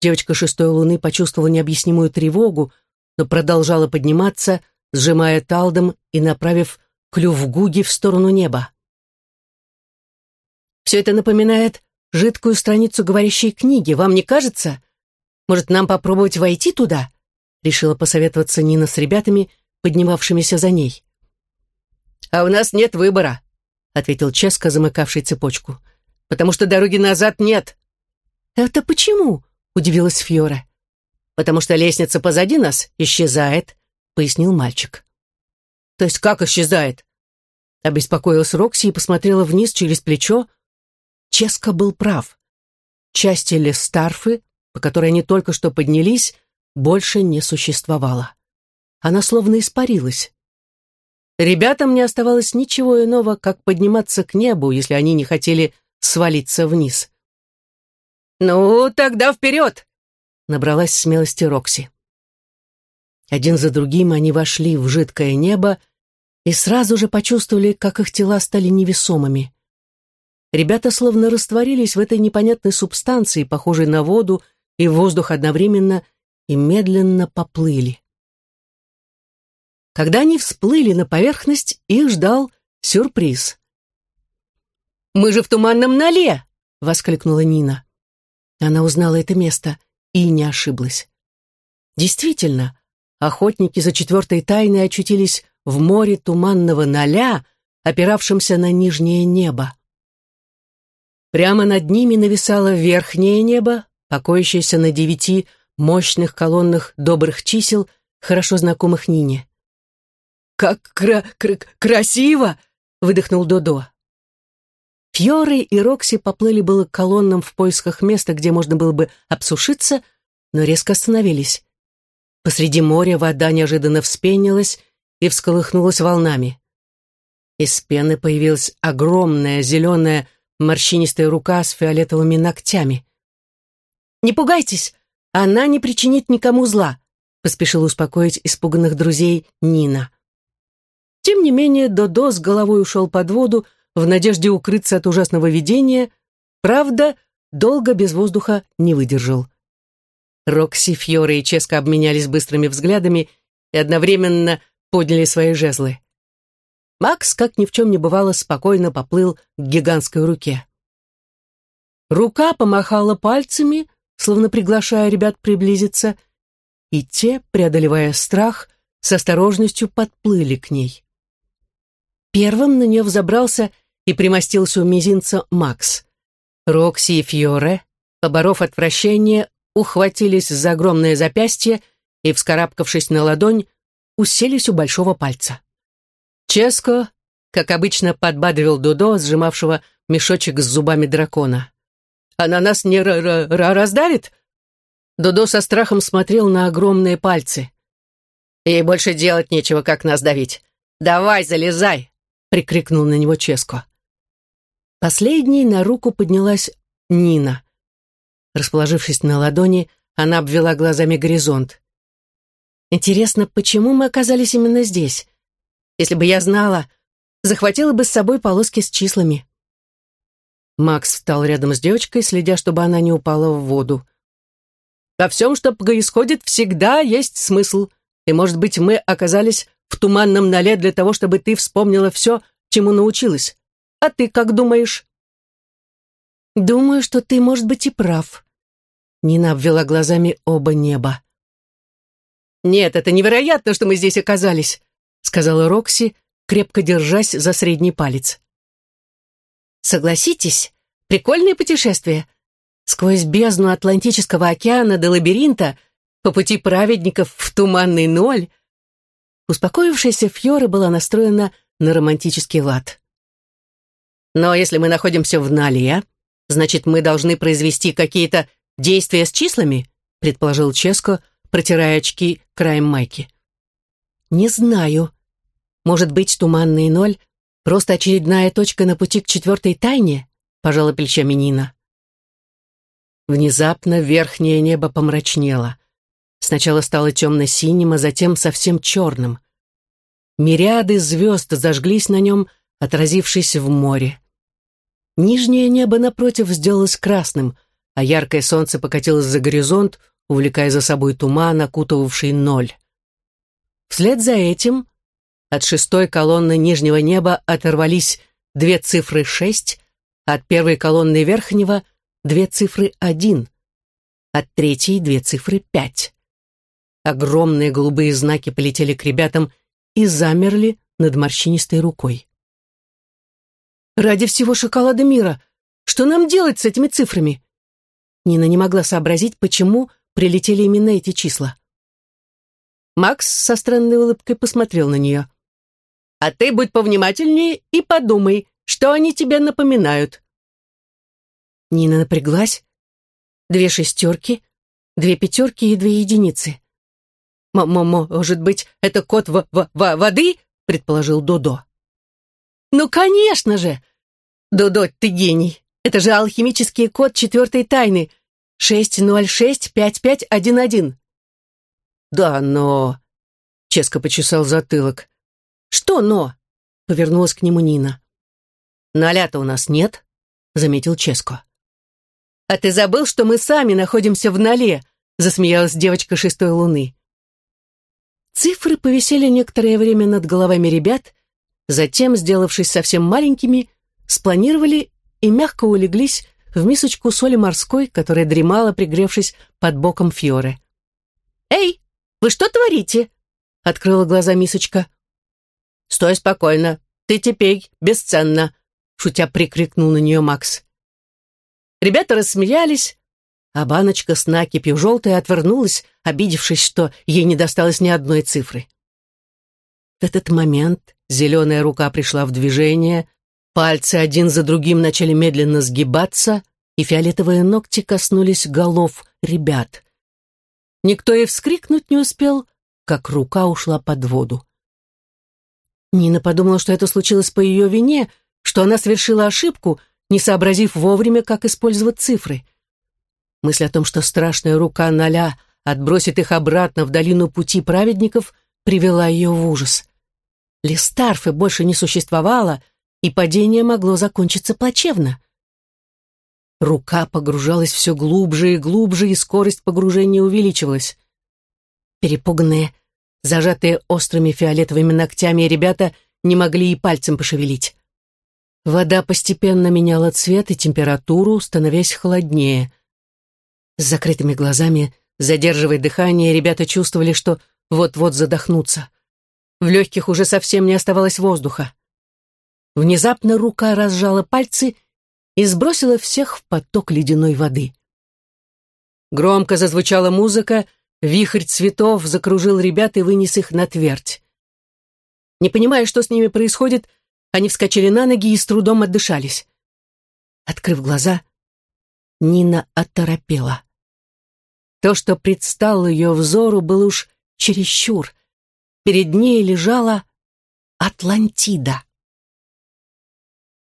Девочка шестой луны почувствовала необъяснимую тревогу, но продолжала подниматься, сжимая талдом и направив клюв Гуги в сторону неба. «Все это напоминает жидкую страницу говорящей книги, вам не кажется? Может, нам попробовать войти туда?» решила посоветоваться Нина с ребятами, поднимавшимися за ней. «А у нас нет выбора», — ответил Ческа, замыкавший цепочку. «Потому что дороги назад нет». «Это почему?» — удивилась Фьора. «Потому что лестница позади нас исчезает», — пояснил мальчик. «То есть как исчезает?» Обеспокоилась Рокси и посмотрела вниз через плечо. Ческа был прав. Части Лестарфы, по которой они только что поднялись, больше не существовало. Она словно испарилась. Ребятам не оставалось ничего иного, как подниматься к небу, если они не хотели свалиться вниз. «Ну, тогда вперед!» — набралась смелости Рокси. Один за другим они вошли в жидкое небо и сразу же почувствовали, как их тела стали невесомыми. Ребята словно растворились в этой непонятной субстанции, похожей на воду и воздух одновременно, и медленно поплыли. Когда они всплыли на поверхность, их ждал сюрприз. «Мы же в туманном нале!» — воскликнула Нина. Она узнала это место и не ошиблась. Действительно, охотники за четвертой тайной очутились в море туманного ноля, опиравшемся на нижнее небо. Прямо над ними нависало верхнее небо, покоящееся на девяти мощных колоннах добрых чисел, хорошо знакомых Нине. «Как кра кра красиво!» — выдохнул Додо. Фьоры и Рокси поплыли было к колоннам в поисках места, где можно было бы обсушиться, но резко остановились. Посреди моря вода неожиданно вспенилась и всколыхнулась волнами. Из пены появилась огромная зеленая морщинистая рука с фиолетовыми ногтями. «Не пугайтесь, она не причинит никому зла», поспешил успокоить испуганных друзей Нина. Тем не менее, Додо с головой ушел под воду в надежде укрыться от ужасного видения, правда, долго без воздуха не выдержал. Рокси, Фьора и Ческа обменялись быстрыми взглядами и одновременно подняли свои жезлы. Макс, как ни в чем не бывало, спокойно поплыл к гигантской руке. Рука помахала пальцами, словно приглашая ребят приблизиться, и те, преодолевая страх, с осторожностью подплыли к ней. Первым на нее взобрался и примостился у мизинца Макс. Рокси и Фьоре, поборов отвращение, ухватились за огромное запястье и, вскарабкавшись на ладонь, уселись у большого пальца. Ческо, как обычно, подбадривал Дудо, сжимавшего мешочек с зубами дракона. «Она нас не р -р -р раздавит?» Дудо со страхом смотрел на огромные пальцы. «Ей больше делать нечего, как нас давить. Давай, залезай!» — прикрикнул на него Ческо. Последней на руку поднялась Нина. Расположившись на ладони, она обвела глазами горизонт. «Интересно, почему мы оказались именно здесь? Если бы я знала, захватила бы с собой полоски с числами». Макс встал рядом с девочкой, следя, чтобы она не упала в воду. «Во всем, что происходит, всегда есть смысл. И, может быть, мы оказались в туманном нале для того, чтобы ты вспомнила все, чему научилась. А ты как думаешь?» «Думаю, что ты, может быть, и прав». Нина обвела глазами оба неба. «Нет, это невероятно, что мы здесь оказались», сказала Рокси, крепко держась за средний палец. «Согласитесь, прикольное путешествие. Сквозь бездну Атлантического океана до лабиринта, по пути праведников в туманный ноль». Успокоившаяся Фьора была настроена на романтический лад. «Но если мы находимся в Налия, Значит, мы должны произвести какие-то действия с числами?» предположил Ческо, протирая очки краем майки. «Не знаю. Может быть, туманный ноль — просто очередная точка на пути к четвертой тайне?» пожала плечами Нина. Внезапно верхнее небо помрачнело. Сначала стало темно-синим, а затем совсем черным. Мириады звезд зажглись на нем, отразившись в море. Нижнее небо напротив сделалось красным, а яркое солнце покатилось за горизонт, увлекая за собой туман, окутывавший ноль. Вслед за этим от шестой колонны нижнего неба оторвались две цифры шесть, от первой колонны верхнего две цифры один, от третьей две цифры пять. Огромные голубые знаки полетели к ребятам и замерли над морщинистой рукой. Ради всего шоколада мира! Что нам делать с этими цифрами?» Нина не могла сообразить, почему прилетели именно эти числа. Макс со странной улыбкой посмотрел на нее. «А ты будь повнимательнее и подумай, что они тебе напоминают». Нина напряглась. Две шестерки, две пятерки и две единицы. «М -м «Может быть, это код в в в воды?» — предположил Додо. «Ну, конечно же! Дудо, ты гений! Это же алхимический код четвертой тайны. 6065511. Да, но... Ческо почесал затылок. Что но? Повернулась к нему Нина. Ноля-то у нас нет, заметил Ческо. А ты забыл, что мы сами находимся в ноле? Засмеялась девочка шестой луны. Цифры повисели некоторое время над головами ребят, Затем, сделавшись совсем маленькими, спланировали и мягко улеглись в мисочку соли морской, которая дремала, пригревшись под боком Фьоры. «Эй, вы что творите?» — открыла глаза мисочка. «Стой спокойно, ты теперь бесценна», — шутя прикрикнул на нее Макс. Ребята рассмеялись, а баночка с накипью желтой отвернулась, обидевшись, что ей не досталось ни одной цифры. В этот момент Зеленая рука пришла в движение, пальцы один за другим начали медленно сгибаться, и фиолетовые ногти коснулись голов ребят. Никто и вскрикнуть не успел, как рука ушла под воду. Нина подумала, что это случилось по ее вине, что она совершила ошибку, не сообразив вовремя, как использовать цифры. Мысль о том, что страшная рука Ноля отбросит их обратно в долину пути праведников, привела ее в ужас. Листарфы больше не существовало, и падение могло закончиться плачевно. Рука погружалась все глубже и глубже, и скорость погружения увеличивалась. Перепуганные, зажатые острыми фиолетовыми ногтями, ребята не могли и пальцем пошевелить. Вода постепенно меняла цвет и температуру, становясь холоднее. С закрытыми глазами, задерживая дыхание, ребята чувствовали, что вот-вот задохнутся. В легких уже совсем не оставалось воздуха. Внезапно рука разжала пальцы и сбросила всех в поток ледяной воды. Громко зазвучала музыка, вихрь цветов закружил ребят и вынес их на твердь. Не понимая, что с ними происходит, они вскочили на ноги и с трудом отдышались. Открыв глаза, Нина оторопела. То, что предстало ее взору, было уж чересчур. Перед ней лежала Атлантида.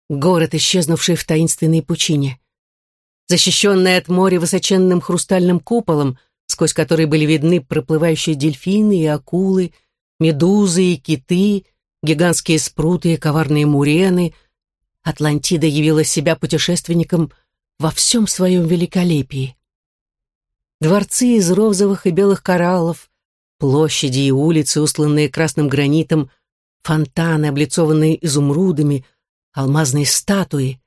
Город, исчезнувший в таинственной пучине. Защищенный от моря высоченным хрустальным куполом, сквозь который были видны проплывающие дельфины и акулы, медузы и киты, гигантские спруты и коварные мурены. Атлантида явила себя путешественникам во всем своем великолепии. Дворцы из розовых и белых кораллов, площади и улицы, устланные красным гранитом, фонтаны, облицованные изумрудами — алмазные статуи.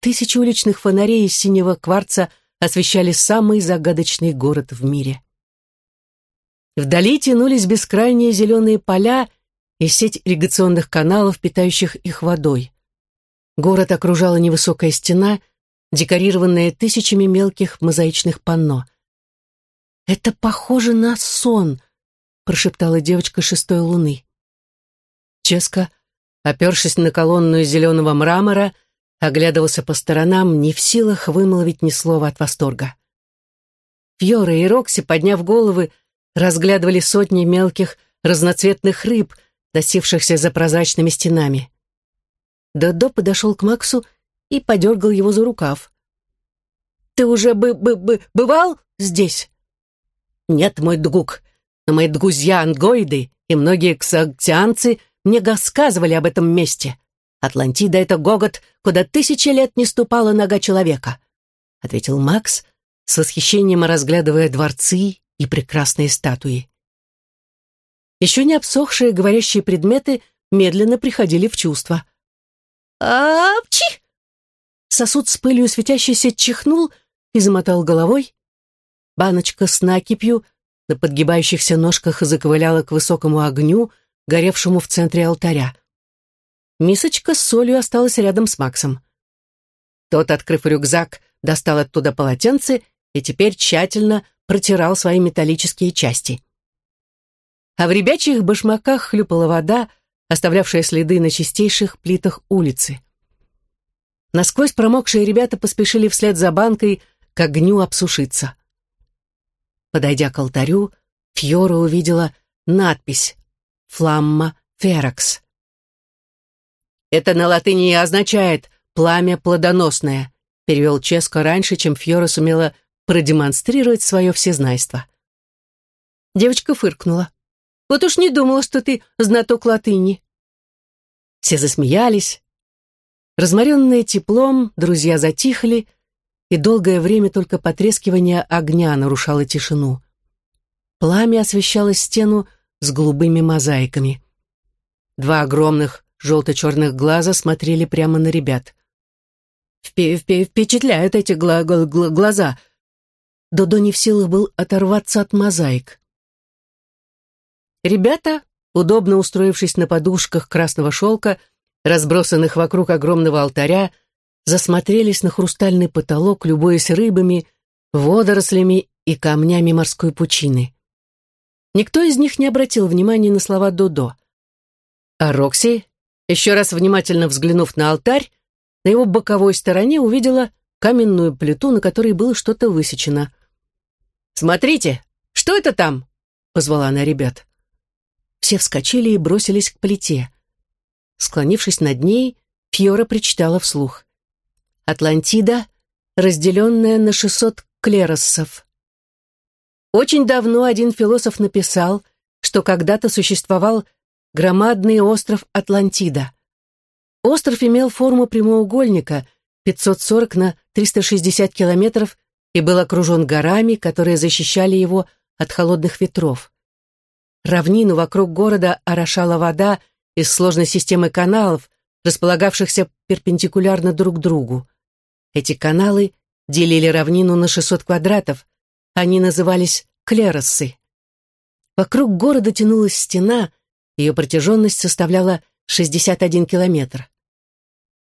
Тысячи уличных фонарей из синего кварца освещали самый загадочный город в мире. Вдали тянулись бескрайние зеленые поля и сеть ирригационных каналов, питающих их водой. Город окружала невысокая стена, декорированная тысячами мелких мозаичных панно. «Это похоже на сон», — прошептала девочка шестой луны. Ческа опершись на колонну из зеленого мрамора, оглядывался по сторонам, не в силах вымолвить ни слова от восторга. Фьора и Рокси, подняв головы, разглядывали сотни мелких разноцветных рыб, носившихся за прозрачными стенами. Додо подошел к Максу и подергал его за рукав. «Ты уже бы, бы, бы бывал здесь?» «Нет, мой дгук, но мои дгузья-ангоиды и многие ксагтианцы мне рассказывали об этом месте. Атлантида — это гогот, куда тысячи лет не ступала нога человека», — ответил Макс, с восхищением разглядывая дворцы и прекрасные статуи. Еще не обсохшие говорящие предметы медленно приходили в чувство. «Апчи!» Сосуд с пылью светящийся чихнул и замотал головой. Баночка с накипью на подгибающихся ножках заковыляла к высокому огню — горевшему в центре алтаря. Мисочка с солью осталась рядом с Максом. Тот, открыв рюкзак, достал оттуда полотенце и теперь тщательно протирал свои металлические части. А в ребячьих башмаках хлюпала вода, оставлявшая следы на чистейших плитах улицы. Насквозь промокшие ребята поспешили вслед за банкой к огню обсушиться. Подойдя к алтарю, Фьора увидела надпись фламма ферокс. «Это на латыни и означает «пламя плодоносное», перевел Ческо раньше, чем Фьора сумела продемонстрировать свое всезнайство. Девочка фыркнула. «Вот уж не думала, что ты знаток латыни». Все засмеялись. Разморенные теплом, друзья затихли, и долгое время только потрескивание огня нарушало тишину. Пламя освещало стену с голубыми мозаиками. Два огромных желто-черных глаза смотрели прямо на ребят. Впе -впе «Впечатляют эти гла гла гла глаза!» Додо не в силах был оторваться от мозаик. Ребята, удобно устроившись на подушках красного шелка, разбросанных вокруг огромного алтаря, засмотрелись на хрустальный потолок, любуясь рыбами, водорослями и камнями морской пучины. Никто из них не обратил внимания на слова Додо. А Рокси, еще раз внимательно взглянув на алтарь, на его боковой стороне увидела каменную плиту, на которой было что-то высечено. «Смотрите, что это там?» — позвала она ребят. Все вскочили и бросились к плите. Склонившись над ней, Фьора причитала вслух. «Атлантида, разделенная на шестьсот клероссов. Очень давно один философ написал, что когда-то существовал громадный остров Атлантида. Остров имел форму прямоугольника 540 на 360 километров и был окружен горами, которые защищали его от холодных ветров. Равнину вокруг города орошала вода из сложной системы каналов, располагавшихся перпендикулярно друг другу. Эти каналы делили равнину на 600 квадратов, они назывались клероссы. Вокруг города тянулась стена, ее протяженность составляла 61 километр.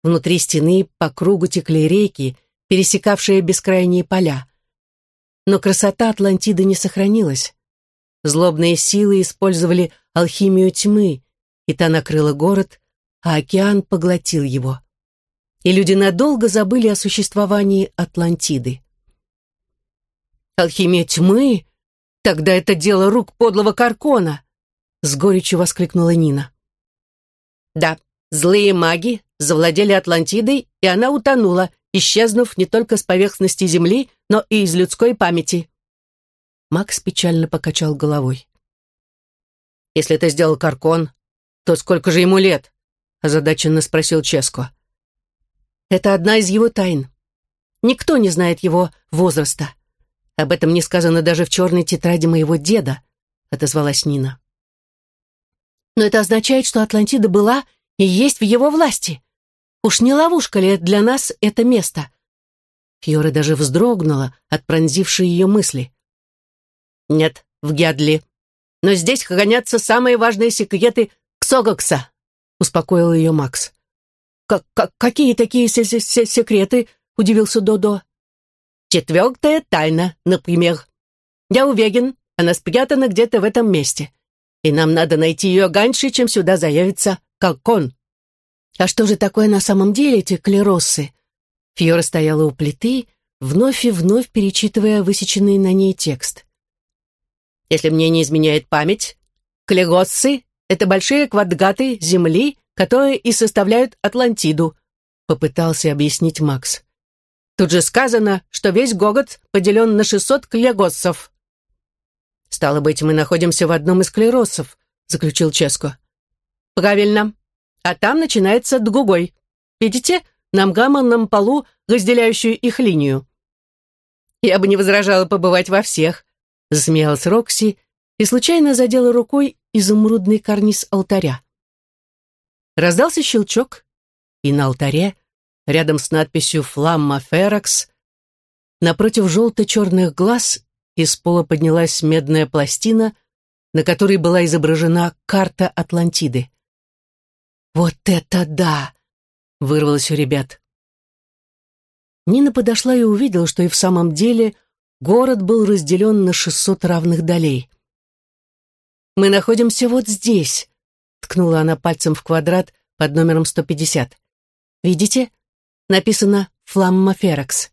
Внутри стены по кругу текли реки, пересекавшие бескрайние поля. Но красота Атлантиды не сохранилась. Злобные силы использовали алхимию тьмы, и та накрыла город, а океан поглотил его. И люди надолго забыли о существовании Атлантиды. «Алхимия тьмы? Тогда это дело рук подлого Каркона!» С горечью воскликнула Нина. «Да, злые маги завладели Атлантидой, и она утонула, исчезнув не только с поверхности Земли, но и из людской памяти». Макс печально покачал головой. «Если это сделал Каркон, то сколько же ему лет?» озадаченно спросил Ческо. «Это одна из его тайн. Никто не знает его возраста. Об этом не сказано даже в черной тетради моего деда», отозвалась Нина. «Но это означает, что Атлантида была и есть в его власти. Уж не ловушка ли для нас это место?» Фьора даже вздрогнула от пронзившей ее мысли. «Нет, в Гядли. Но здесь хранятся самые важные секреты Ксогокса», — успокоил ее Макс. «Как, как, «Какие такие се -се -се секреты?» — удивился Додо. «Четвертая тайна, например. Я уверен, она спрятана где-то в этом месте, и нам надо найти ее раньше, чем сюда заявится Калкон». «А что же такое на самом деле эти клероссы?» Фьора стояла у плиты, вновь и вновь перечитывая высеченный на ней текст. «Если мне не изменяет память, клероссы это большие квадраты Земли, которые и составляют Атлантиду», попытался объяснить Макс. «Тут же сказано, что весь город поделен на 600 клегоссов». «Стало быть, мы находимся в одном из клероссов», заключил Ческо. «Правильно. А там начинается другой. Видите, на мгамонном полу, разделяющую их линию?» «Я бы не возражала побывать во всех», засмеялась Рокси и случайно задела рукой изумрудный карниз алтаря. Раздался щелчок, и на алтаре, рядом с надписью «Фламма Феракс», напротив желто-черных глаз из пола поднялась медная пластина, на которой была изображена карта Атлантиды. «Вот это да!» — вырвалось у ребят. Нина подошла и увидела, что и в самом деле город был разделен на 600 равных долей. «Мы находимся вот здесь», — ткнула она пальцем в квадрат под номером 150. «Видите? Написано «Фламма Феракс».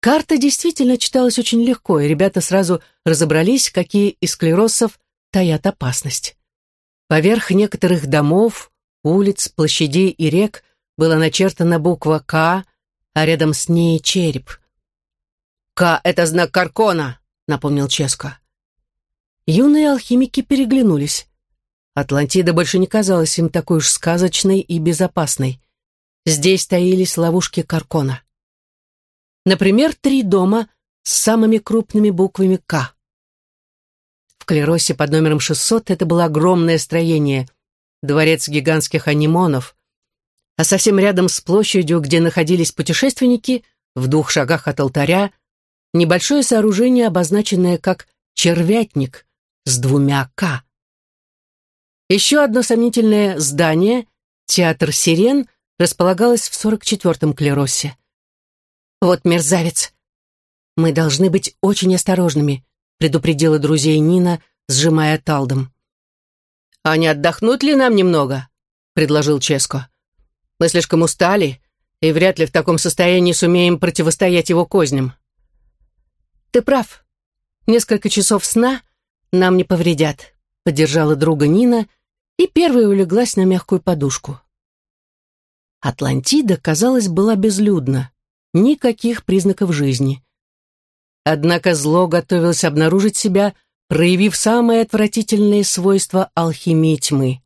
Карта действительно читалась очень легко, и ребята сразу разобрались, какие из склеросов таят опасность. Поверх некоторых домов, улиц, площадей и рек была начертана буква «К», а рядом с ней череп. «К» — это знак Каркона, — напомнил Ческо. Юные алхимики переглянулись. Атлантида больше не казалась им такой уж сказочной и безопасной. Здесь таились ловушки Каркона. Например, три дома с самыми крупными буквами «К». В Клеросе под номером 600 это было огромное строение, дворец гигантских анимонов, а совсем рядом с площадью, где находились путешественники, в двух шагах от алтаря, небольшое сооружение, обозначенное как «червятник», с двумя «К». Еще одно сомнительное здание, театр «Сирен», располагалось в 44-м клеросе. «Вот мерзавец! Мы должны быть очень осторожными», предупредила друзей Нина, сжимая талдом. «А не отдохнуть ли нам немного?» предложил Ческо. «Мы слишком устали и вряд ли в таком состоянии сумеем противостоять его козням». «Ты прав. Несколько часов сна нам не повредят», — поддержала друга Нина и первая улеглась на мягкую подушку. Атлантида, казалось, была безлюдна. Никаких признаков жизни. Однако зло готовилось обнаружить себя, проявив самые отвратительные свойства алхимии тьмы.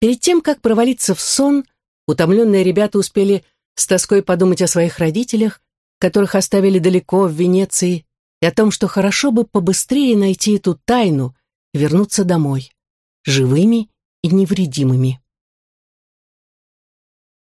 Перед тем, как провалиться в сон, утомленные ребята успели с тоской подумать о своих родителях, которых оставили далеко в Венеции, и о том, что хорошо бы побыстрее найти эту тайну и вернуться домой, живыми и невредимыми.